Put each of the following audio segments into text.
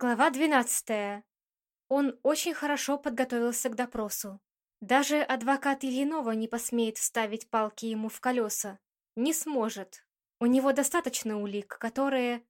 Глава 12. Он очень хорошо подготовился к допросу. Даже адвокат Ильинова не посмеет вставить палки ему в колеса. Не сможет. У него достаточно улик, которые...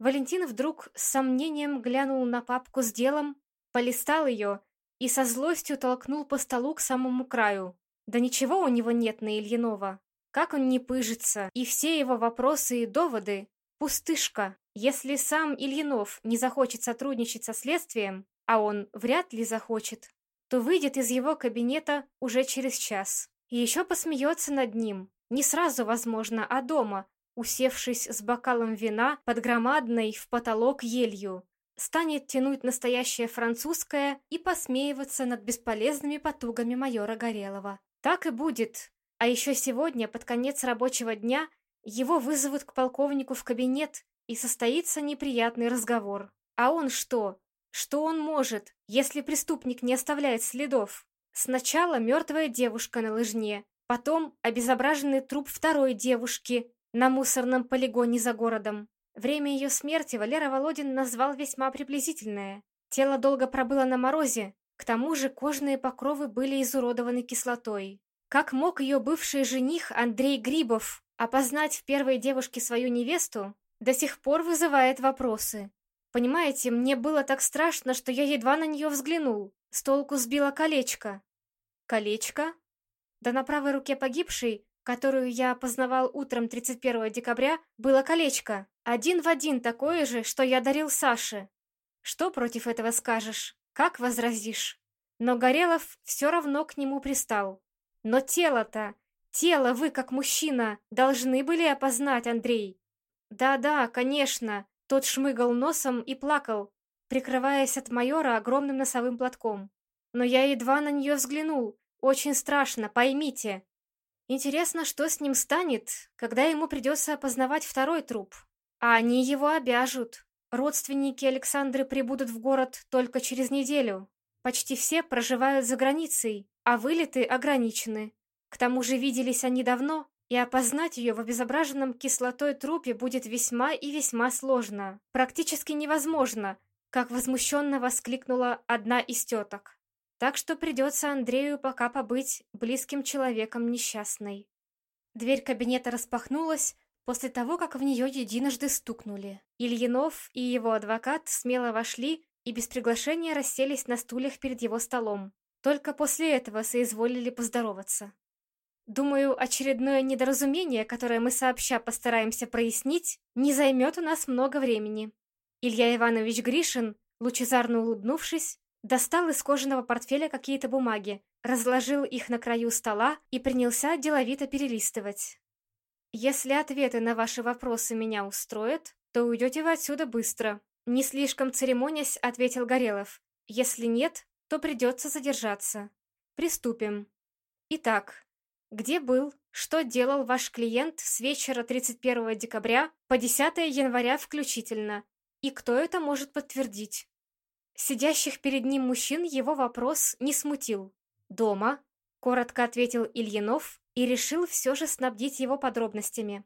Валентин вдруг с сомнением глянул на папку с делом, полистал ее и со злостью толкнул по столу к самому краю. Да ничего у него нет на Ильинова. Как он не пыжится, и все его вопросы и доводы — пустышка. Если сам Ильинов не захочет сотрудничать со следствием, а он вряд ли захочет, то выйдет из его кабинета уже через час. И еще посмеется над ним. Не сразу, возможно, а дома, усевшись с бокалом вина под громадной в потолок елью. Станет тянуть настоящее французское и посмеиваться над бесполезными потугами майора Горелого. Так и будет. А еще сегодня, под конец рабочего дня, его вызовут к полковнику в кабинет, и состоится неприятный разговор. А он что? Что он может, если преступник не оставляет следов? Сначала мертвая девушка на лыжне, потом обезображенный труп второй девушки на мусорном полигоне за городом. Время ее смерти Валера Володин назвал весьма приблизительное. Тело долго пробыло на морозе, к тому же кожные покровы были изуродованы кислотой. Как мог ее бывший жених Андрей Грибов опознать в первой девушке свою невесту, до сих пор вызывает вопросы. Понимаете, мне было так страшно, что я едва на нее взглянул. С толку сбила колечко. Колечко? Да на правой руке погибшей, которую я опознавал утром 31 декабря, было колечко. Один в один такое же, что я дарил Саше. Что против этого скажешь? Как возразишь? Но Горелов все равно к нему пристал. Но тело-то, тело вы, как мужчина, должны были опознать, Андрей. «Да-да, конечно!» Тот шмыгал носом и плакал, прикрываясь от майора огромным носовым платком. Но я едва на нее взглянул. Очень страшно, поймите. Интересно, что с ним станет, когда ему придется опознавать второй труп. А они его обяжут. Родственники Александры прибудут в город только через неделю. Почти все проживают за границей, а вылеты ограничены. К тому же виделись они давно, и опознать ее в обезображенном кислотой трупе будет весьма и весьма сложно. Практически невозможно, как возмущенно воскликнула одна из теток. Так что придется Андрею пока побыть близким человеком несчастной. Дверь кабинета распахнулась после того, как в нее единожды стукнули. Ильинов и его адвокат смело вошли и без приглашения расселись на стульях перед его столом. Только после этого соизволили поздороваться. Думаю, очередное недоразумение, которое мы сообща постараемся прояснить, не займет у нас много времени. Илья Иванович Гришин, лучезарно улыбнувшись, достал из кожаного портфеля какие-то бумаги, разложил их на краю стола и принялся деловито перелистывать. «Если ответы на ваши вопросы меня устроят, то уйдете вы отсюда быстро», не слишком церемонясь, ответил Горелов. «Если нет, то придется задержаться. Приступим. Итак, где был, что делал ваш клиент с вечера 31 декабря по 10 января включительно, и кто это может подтвердить? Сидящих перед ним мужчин его вопрос не смутил. «Дома», — коротко ответил Ильинов и решил все же снабдить его подробностями.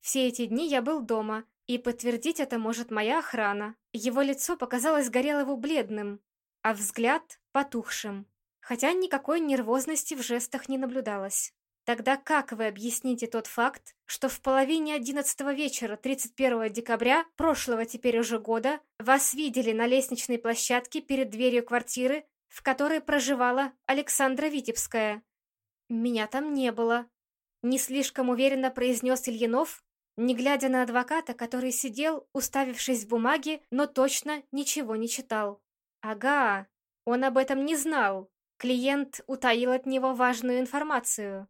«Все эти дни я был дома, и подтвердить это может моя охрана». Его лицо показалось Горелову бледным, а взгляд — потухшим, хотя никакой нервозности в жестах не наблюдалось. Тогда как вы объясните тот факт, что в половине одиннадцатого вечера 31 декабря прошлого теперь уже года вас видели на лестничной площадке перед дверью квартиры, в которой проживала Александра Витебская? Меня там не было. Не слишком уверенно произнес Ильинов, не глядя на адвоката, который сидел, уставившись в бумаги, но точно ничего не читал. Ага, он об этом не знал. Клиент утаил от него важную информацию.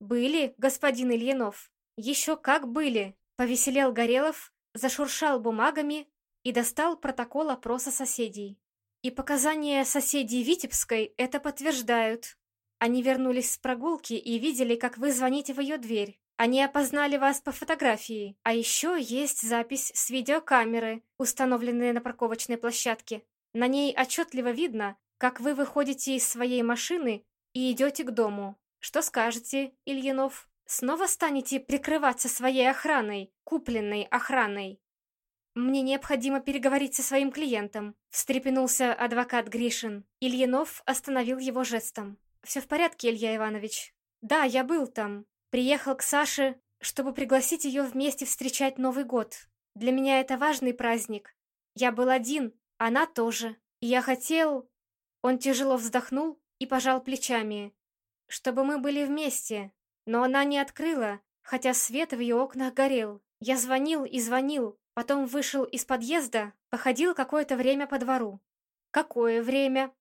«Были, господин Ильинов. Еще как были!» Повеселел Горелов, зашуршал бумагами и достал протокол опроса соседей. И показания соседей Витебской это подтверждают. Они вернулись с прогулки и видели, как вы звоните в ее дверь. Они опознали вас по фотографии. А еще есть запись с видеокамеры, установленной на парковочной площадке. На ней отчетливо видно, как вы выходите из своей машины и идете к дому. Что скажете, Ильинов? Снова станете прикрываться своей охраной, купленной охраной? мне необходимо переговорить со своим клиентом», — встрепенулся адвокат Гришин. Ильинов остановил его жестом. «Все в порядке, Илья Иванович. Да, я был там. Приехал к Саше, чтобы пригласить ее вместе встречать Новый год. Для меня это важный праздник. Я был один, она тоже. И я хотел...» Он тяжело вздохнул и пожал плечами. «Чтобы мы были вместе. Но она не открыла, хотя свет в ее окнах горел. Я звонил и звонил, потом вышел из подъезда, походил какое-то время по двору. Какое время?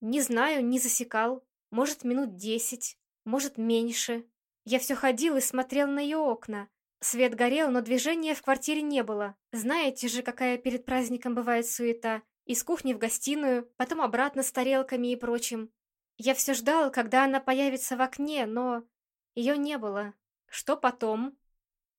Не знаю, не засекал. Может, минут десять, может, меньше. Я все ходил и смотрел на ее окна. Свет горел, но движения в квартире не было. Знаете же, какая перед праздником бывает суета. Из кухни в гостиную, потом обратно с тарелками и прочим. Я все ждал, когда она появится в окне, но... Ее не было. Что потом?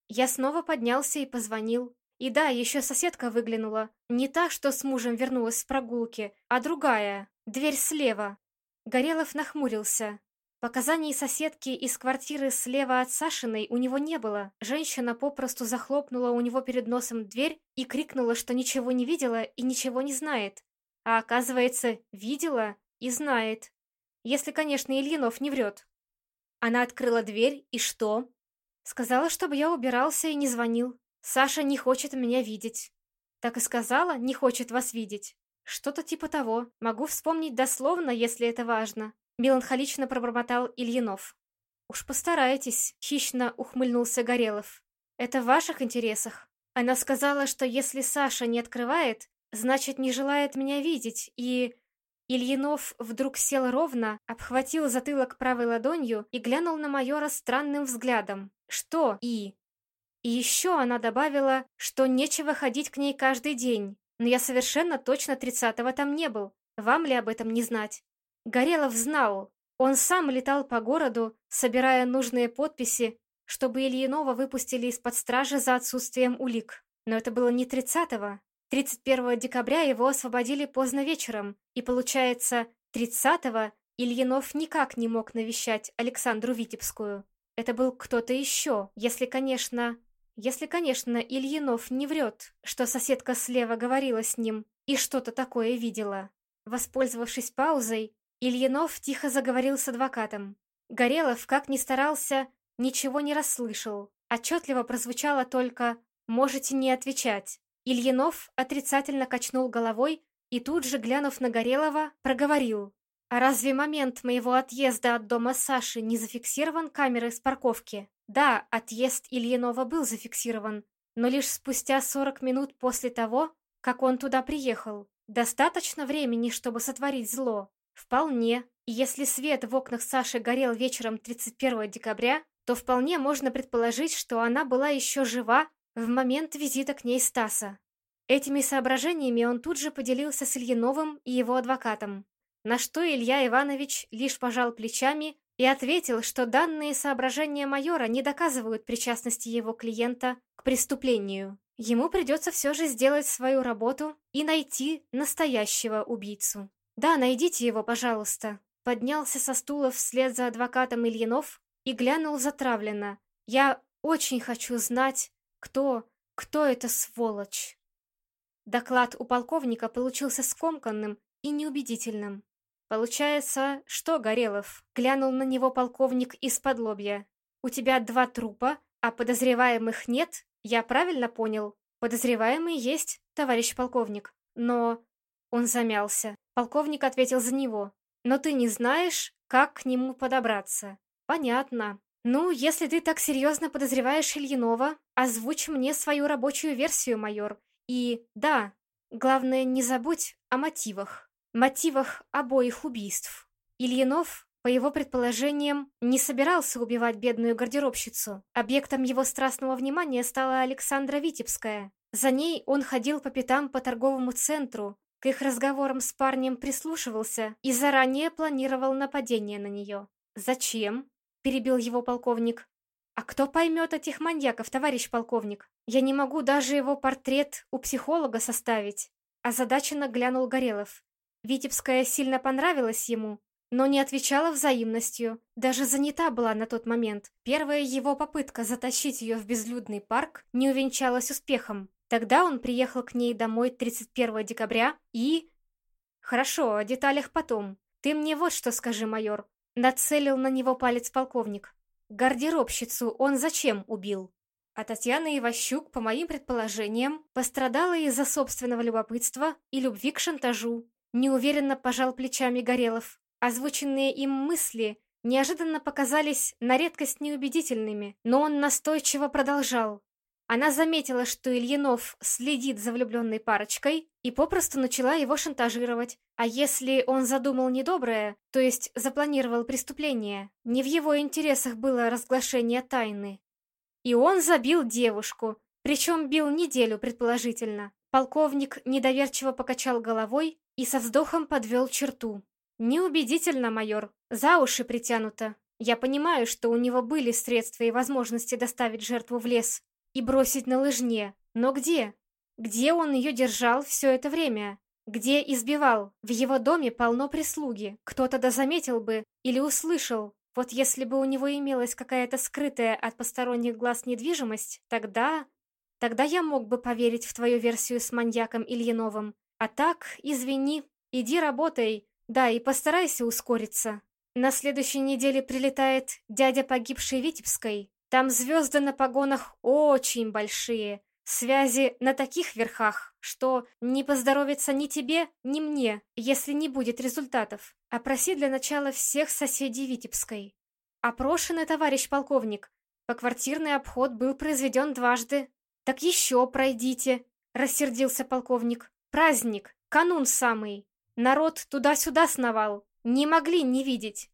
Я снова поднялся и позвонил. И да, еще соседка выглянула. Не та, что с мужем вернулась с прогулки, а другая. Дверь слева. Горелов нахмурился. Показаний соседки из квартиры слева от Сашиной у него не было. Женщина попросту захлопнула у него перед носом дверь и крикнула, что ничего не видела и ничего не знает. А оказывается, видела и знает. Если, конечно, Ильинов не врет. Она открыла дверь, и что? Сказала, чтобы я убирался и не звонил. Саша не хочет меня видеть. Так и сказала, не хочет вас видеть. Что-то типа того. Могу вспомнить дословно, если это важно. Меланхолично пробормотал Ильинов. Уж постарайтесь, хищно ухмыльнулся Горелов. Это в ваших интересах. Она сказала, что если Саша не открывает, значит, не желает меня видеть, и... Ильинов вдруг сел ровно, обхватил затылок правой ладонью и глянул на майора странным взглядом. Что «и»? И еще она добавила, что нечего ходить к ней каждый день. Но я совершенно точно тридцатого там не был. Вам ли об этом не знать? Горелов знал. Он сам летал по городу, собирая нужные подписи, чтобы Ильинова выпустили из-под стражи за отсутствием улик. Но это было не тридцатого. 31 декабря его освободили поздно вечером, и, получается, 30-го Ильинов никак не мог навещать Александру Витебскую. Это был кто-то еще, если, конечно... Если, конечно, Ильинов не врет, что соседка слева говорила с ним и что-то такое видела. Воспользовавшись паузой, Ильинов тихо заговорил с адвокатом. Горелов, как ни старался, ничего не расслышал. Отчетливо прозвучало только «можете не отвечать». Ильинов отрицательно качнул головой и тут же, глянув на Горелова, проговорил. «А разве момент моего отъезда от дома Саши не зафиксирован камерой с парковки?» Да, отъезд Ильинова был зафиксирован, но лишь спустя 40 минут после того, как он туда приехал. Достаточно времени, чтобы сотворить зло? Вполне. И если свет в окнах Саши горел вечером 31 декабря, то вполне можно предположить, что она была еще жива в момент визита к ней Стаса. Этими соображениями он тут же поделился с Ильиновым и его адвокатом, на что Илья Иванович лишь пожал плечами и ответил, что данные соображения майора не доказывают причастности его клиента к преступлению. Ему придется все же сделать свою работу и найти настоящего убийцу. «Да, найдите его, пожалуйста», поднялся со стула вслед за адвокатом Ильинов и глянул затравленно. «Я очень хочу знать, кто... кто эта сволочь?» Доклад у полковника получился скомканным и неубедительным. «Получается, что, Горелов?» — глянул на него полковник из-под лобья. «У тебя два трупа, а подозреваемых нет? Я правильно понял? Подозреваемый есть, товарищ полковник. Но...» Он замялся. Полковник ответил за него. «Но ты не знаешь, как к нему подобраться?» «Понятно. «Ну, если ты так серьезно подозреваешь Ильинова, озвучь мне свою рабочую версию, майор. И да, главное, не забудь о мотивах. Мотивах обоих убийств. Ильинов, по его предположениям, не собирался убивать бедную гардеробщицу. Объектом его страстного внимания стала Александра Витебская. За ней он ходил по пятам по торговому центру, к их разговорам с парнем прислушивался и заранее планировал нападение на нее. Зачем? — перебил его полковник. «А кто поймет этих маньяков, товарищ полковник? Я не могу даже его портрет у психолога составить». Озадаченно глянул Горелов. Витебская сильно понравилась ему, но не отвечала взаимностью. Даже занята была на тот момент. Первая его попытка затащить ее в безлюдный парк не увенчалась успехом. Тогда он приехал к ней домой 31 декабря и... Хорошо, о деталях потом. Ты мне вот что скажи, майор. Нацелил на него палец полковник. Гардеробщицу он зачем убил? А Татьяна Иващук, по моим предположениям, пострадала из-за собственного любопытства и любви к шантажу. Неуверенно пожал плечами Горелов. Озвученные им мысли неожиданно показались на редкость неубедительными, но он настойчиво продолжал. Она заметила, что Ильинов следит за влюбленной парочкой и попросту начала его шантажировать. А если он задумал недоброе, то есть запланировал преступление, не в его интересах было разглашение тайны. И он забил девушку, причем бил неделю, предположительно. Полковник недоверчиво покачал головой и со вздохом подвел черту. «Неубедительно, майор. За уши притянуто. Я понимаю, что у него были средства и возможности доставить жертву в лес, и бросить на лыжне. Но где? Где он ее держал все это время? Где избивал? В его доме полно прислуги. Кто-то заметил бы или услышал. Вот если бы у него имелась какая-то скрытая от посторонних глаз недвижимость, тогда... Тогда я мог бы поверить в твою версию с маньяком Ильиновым. А так, извини, иди работай. Да, и постарайся ускориться. На следующей неделе прилетает дядя погибшей Витебской. Там звезды на погонах очень большие, связи на таких верхах, что не поздоровится ни тебе, ни мне, если не будет результатов. Опроси для начала всех соседей Витебской. Опрошенный товарищ полковник. Поквартирный обход был произведен дважды. Так еще пройдите, рассердился полковник. Праздник, канун самый. Народ туда-сюда сновал. Не могли не видеть.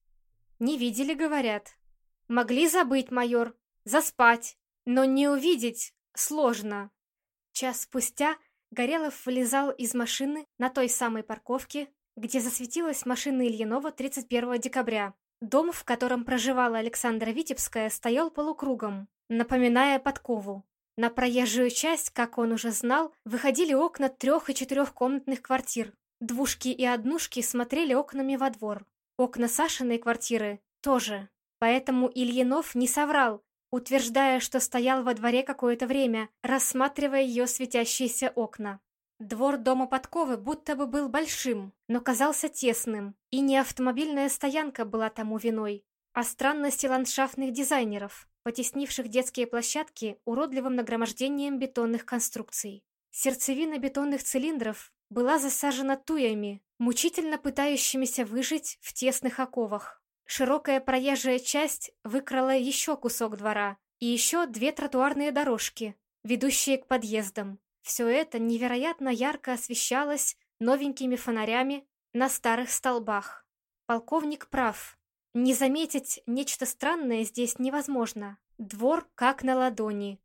Не видели, говорят. Могли забыть, майор, Заспать, но не увидеть сложно. Час спустя Горелов вылезал из машины на той самой парковке, где засветилась машина Ильинова 31 декабря. Дом, в котором проживала Александра Витебская, стоял полукругом, напоминая подкову. На проезжую часть, как он уже знал, выходили окна трех- и четырехкомнатных квартир. Двушки и однушки смотрели окнами во двор. Окна Сашиной квартиры тоже. Поэтому Ильинов не соврал, утверждая, что стоял во дворе какое-то время, рассматривая ее светящиеся окна. Двор дома Подковы будто бы был большим, но казался тесным, и не автомобильная стоянка была тому виной, а странности ландшафтных дизайнеров, потеснивших детские площадки уродливым нагромождением бетонных конструкций. Сердцевина бетонных цилиндров была засажена туями, мучительно пытающимися выжить в тесных оковах. Широкая проезжая часть выкрала еще кусок двора и еще две тротуарные дорожки, ведущие к подъездам. Все это невероятно ярко освещалось новенькими фонарями на старых столбах. Полковник прав. Не заметить нечто странное здесь невозможно. Двор как на ладони.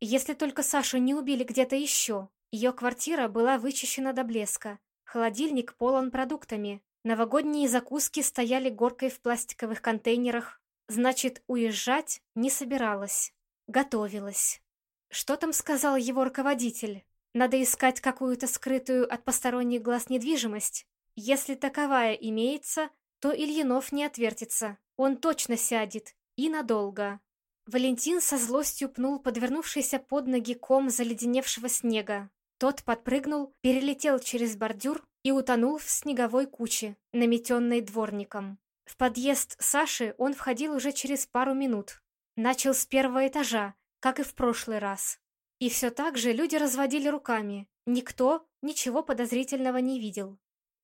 Если только Сашу не убили где-то еще. Ее квартира была вычищена до блеска. Холодильник полон продуктами. Новогодние закуски стояли горкой в пластиковых контейнерах. Значит, уезжать не собиралась. Готовилась. Что там сказал его руководитель? Надо искать какую-то скрытую от посторонних глаз недвижимость. Если таковая имеется, то Ильинов не отвертится. Он точно сядет. И надолго. Валентин со злостью пнул подвернувшийся под ноги ком заледеневшего снега. Тот подпрыгнул, перелетел через бордюр и утонул в снеговой куче, наметенной дворником. В подъезд Саши он входил уже через пару минут. Начал с первого этажа, как и в прошлый раз. И все так же люди разводили руками. Никто ничего подозрительного не видел.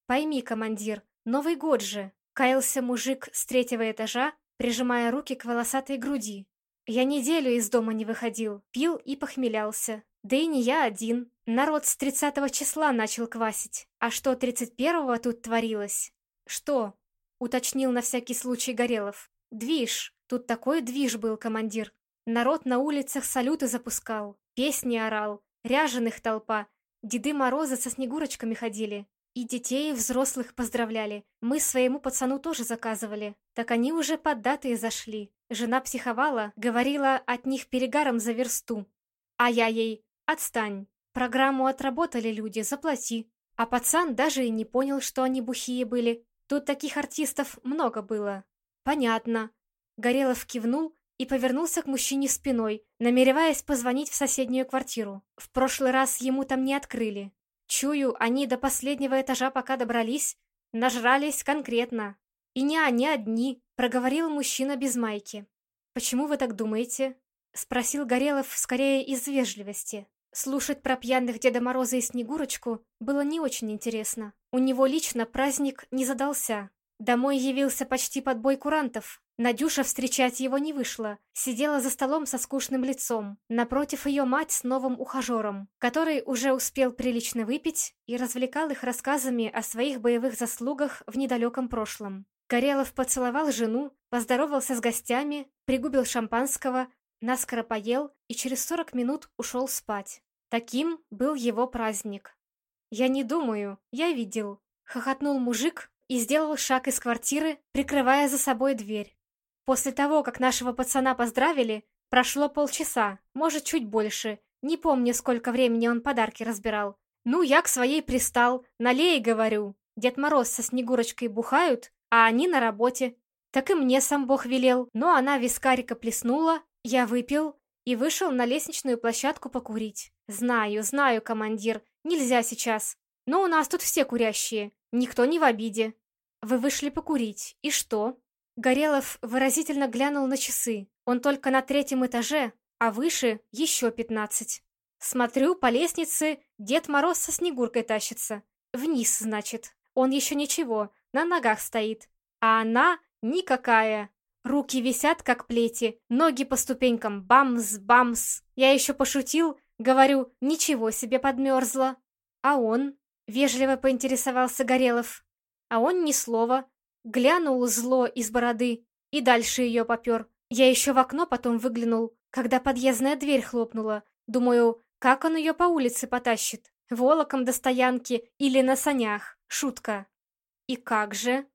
«Пойми, командир, Новый год же!» Каялся мужик с третьего этажа, прижимая руки к волосатой груди. «Я неделю из дома не выходил, пил и похмелялся. Да и не я один. Народ с 30 числа начал квасить. А что 31-го тут творилось? Что? Уточнил на всякий случай Горелов. Движ. Тут такой движ был, командир. Народ на улицах салюты запускал. Песни орал. Ряженых толпа. Деды Морозы со снегурочками ходили. И детей, и взрослых поздравляли. Мы своему пацану тоже заказывали. Так они уже под даты зашли. Жена психовала, говорила от них перегаром за версту. А я ей «Отстань. Программу отработали люди, заплати». А пацан даже и не понял, что они бухие были. Тут таких артистов много было. «Понятно». Горелов кивнул и повернулся к мужчине спиной, намереваясь позвонить в соседнюю квартиру. В прошлый раз ему там не открыли. Чую, они до последнего этажа пока добрались, нажрались конкретно. И не они одни, проговорил мужчина без майки. «Почему вы так думаете?» — спросил Горелов скорее из вежливости. Слушать про пьяных Деда Мороза и Снегурочку было не очень интересно. У него лично праздник не задался. Домой явился почти под бой курантов. Надюша встречать его не вышла. Сидела за столом со скучным лицом. Напротив ее мать с новым ухажером, который уже успел прилично выпить и развлекал их рассказами о своих боевых заслугах в недалеком прошлом. Горелов поцеловал жену, поздоровался с гостями, пригубил шампанского, наскоро поел и через сорок минут ушел спать. Таким был его праздник. «Я не думаю, я видел», — хохотнул мужик и сделал шаг из квартиры, прикрывая за собой дверь. После того, как нашего пацана поздравили, прошло полчаса, может, чуть больше. Не помню, сколько времени он подарки разбирал. Ну, я к своей пристал, налей, говорю. Дед Мороз со Снегурочкой бухают, а они на работе. Так и мне сам Бог велел. Но она вискарика плеснула, я выпил и вышел на лестничную площадку покурить. Знаю, знаю, командир, нельзя сейчас. Но у нас тут все курящие, никто не в обиде. Вы вышли покурить, и что? Горелов выразительно глянул на часы. Он только на третьем этаже, а выше еще пятнадцать. Смотрю, по лестнице Дед Мороз со Снегуркой тащится. Вниз, значит. Он еще ничего, на ногах стоит. А она никакая. Руки висят, как плети, ноги по ступенькам бамс-бамс. Я еще пошутил, говорю, ничего себе подмерзла. А он? Вежливо поинтересовался Горелов. А он ни слова. Глянул зло из бороды и дальше ее попер. Я еще в окно потом выглянул, когда подъездная дверь хлопнула. Думаю, как он ее по улице потащит? Волоком до стоянки или на санях? Шутка. И как же?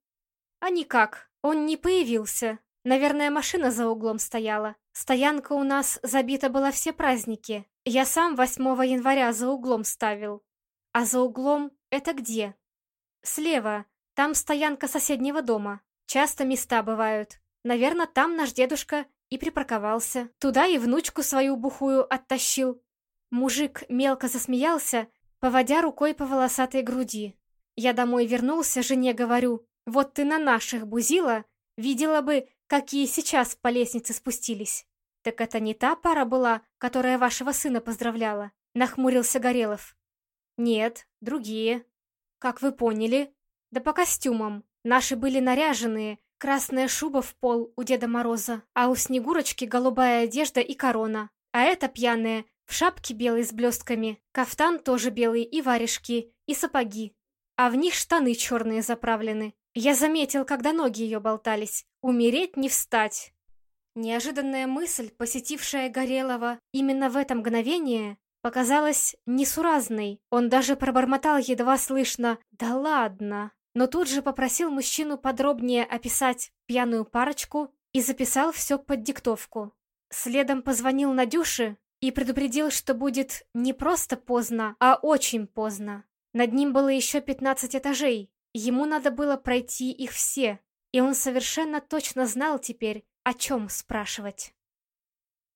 А никак, он не появился. Наверное, машина за углом стояла. Стоянка у нас забита была все праздники. Я сам 8 января за углом ставил. А за углом это где? Слева. Там стоянка соседнего дома. Часто места бывают. Наверное, там наш дедушка и припарковался. Туда и внучку свою бухую оттащил. Мужик мелко засмеялся, поводя рукой по волосатой груди. Я домой вернулся, жене говорю, вот ты на наших бузила, видела бы, какие сейчас по лестнице спустились. Так это не та пара была, которая вашего сына поздравляла? Нахмурился Горелов. Нет, другие. Как вы поняли? Да по костюмам. Наши были наряженные, красная шуба в пол у Деда Мороза, а у Снегурочки голубая одежда и корона. А эта пьяная в шапке белой с блестками, кафтан тоже белый и варежки, и сапоги. А в них штаны черные заправлены. Я заметил, когда ноги ее болтались. Умереть не встать. Неожиданная мысль, посетившая Горелого именно в это мгновение, показалась несуразной. Он даже пробормотал едва слышно «Да ладно!» Но тут же попросил мужчину подробнее описать пьяную парочку и записал все под диктовку. Следом позвонил Надюше и предупредил, что будет не просто поздно, а очень поздно. Над ним было еще 15 этажей, Ему надо было пройти их все, и он совершенно точно знал теперь, о чем спрашивать.